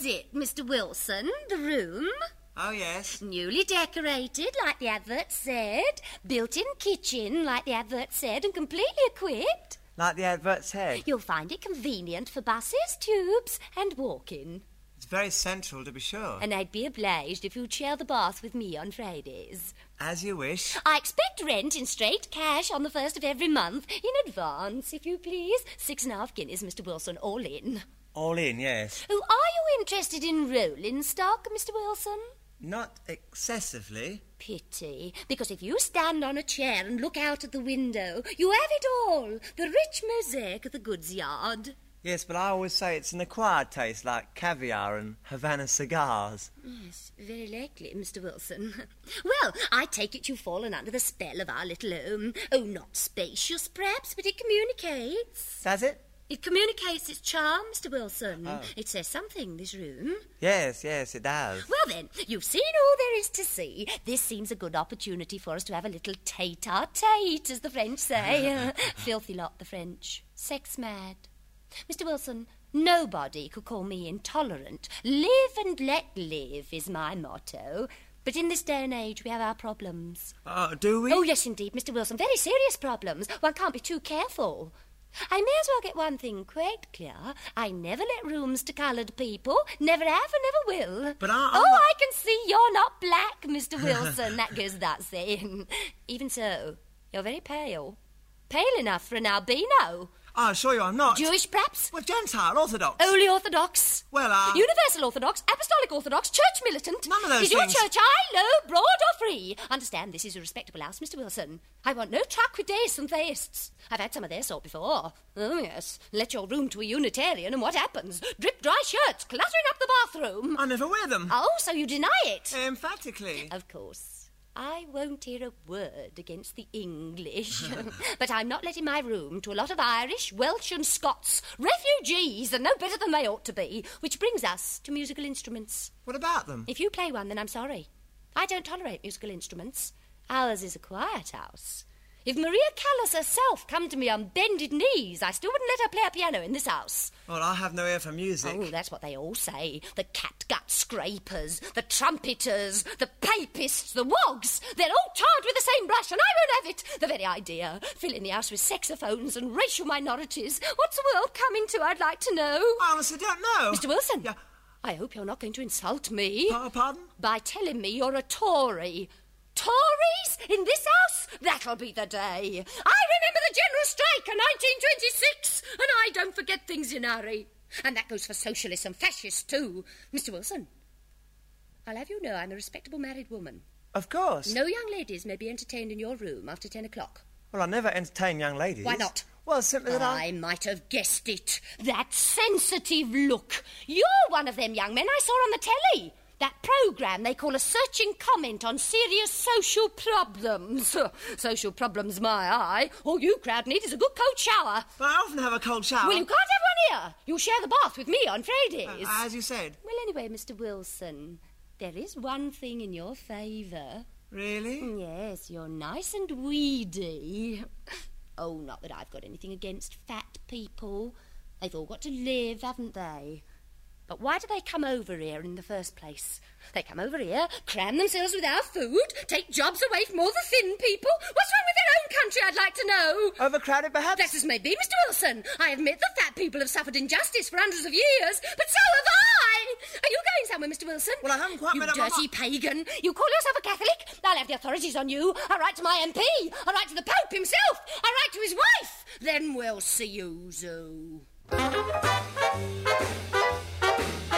is it, Mr. Wilson? The room? Oh, yes. Newly decorated, like the advert said. Built in kitchen, like the advert said, and completely equipped. Like the advert said. You'll find it convenient for buses, tubes, and walking. It's very central, to be sure. And I'd be obliged if you'd share the bath with me on Fridays. As you wish. I expect rent in straight cash on the first of every month, in advance, if you please. Six and a half guineas, Mr. Wilson, all in. All in, yes. Oh, are you interested in rolling stock, Mr. Wilson? Not excessively. Pity, because if you stand on a chair and look out at the window, you have it all. The rich mosaic of the goods yard. Yes, but I always say it's an acquired taste, like caviar and Havana cigars. Yes, very likely, Mr. Wilson. well, I take it you've fallen under the spell of our little home. Oh, not spacious, perhaps, but it communicates. Does it? It communicates its charm, Mr. Wilson. Oh. It says something, this room. Yes, yes, it does. Well, then, you've seen all there is to see. This seems a good opportunity for us to have a little tete-a-tete, as the French say. Filthy lot, the French. Sex mad. Mr. Wilson, nobody could call me intolerant. Live and let live is my motto. But in this day and age, we have our problems. Oh, do we? Oh, yes, indeed, Mr. Wilson. Very serious problems. One can't be too careful. I may as well get one thing quite clear. I never let rooms to coloured people. Never have and never will. But I- Oh, I'm not- I can see you're not black, Mr. Wilson. that goes without saying. Even so, you're very pale. Pale enough for an albino. I assure you I'm not. Jewish, perhaps? Well, Gentile, Orthodox. Holy Orthodox. Well, uh... Universal Orthodox, Apostolic Orthodox, Church Militant. None of those Is your things. church high, low, broad, or free? Understand, this is a respectable house, Mr. Wilson. I want no truck with deists and theists. I've had some of their sort before. Oh, yes. Let your room to a Unitarian, and what happens? Drip dry shirts cluttering up the bathroom. I never wear them. Oh, so you deny it? Emphatically. Of course. I won't hear a word against the English. but I'm not letting my room to a lot of Irish, Welsh, and Scots, refugees, and no better than they ought to be. Which brings us to musical instruments. What about them? If you play one, then I'm sorry. I don't tolerate musical instruments. Ours is a quiet house. If Maria Callas herself come to me on bended knees, I still wouldn't let her play a piano in this house. Well, I have no ear for music. Oh, that's what they all say. The catgut scrapers, the trumpeters, the papists, the wogs. They're all tarred with the same brush, and I won't have it. The very idea. Filling the house with saxophones and racial minorities. What's the world coming to, I'd like to know? I honestly don't know. Mr. Wilson. Yeah. I hope you're not going to insult me. Pa- pardon? By telling me you're a Tory. Tories in this house? That'll be the day. I remember the general strike of 1926, and I don't forget things in a hurry. And that goes for socialists and fascists too. Mr. Wilson, I'll have you know I'm a respectable married woman. Of course. No young ladies may be entertained in your room after ten o'clock. Well, I never entertain young ladies. Why not? Well, simply that I... I might have guessed it. That sensitive look. You're one of them young men I saw on the telly. That programme they call a searching comment on serious social problems. social problems, my eye. All you crowd need is a good cold shower. But I often have a cold shower. Well, you can't have one here. You'll share the bath with me on Fridays. Uh, As you said. well, anyway, Mr. Wilson, there is one thing in your favour. Really? Yes, you're nice and weedy. Oh, not that I've got anything against fat people. They've all got to live, haven't they? But why do they come over here in the first place? They come over here, cram themselves with our food, take jobs away from all the thin people. What's wrong with their own country, I'd like to know? Overcrowded, perhaps? That's as may be, Mr. Wilson. I admit the fat people have suffered injustice for hundreds of years, but so have I. Are you going somewhere, Mr. Wilson? Well, I haven't quite You made up my dirty pagan. You call yourself a Catholic? I'll have the authorities on you. I'll write to my MP. I'll write to the Pope himself. I'll write to his wife. Then we'll see you, Zoo. Bye.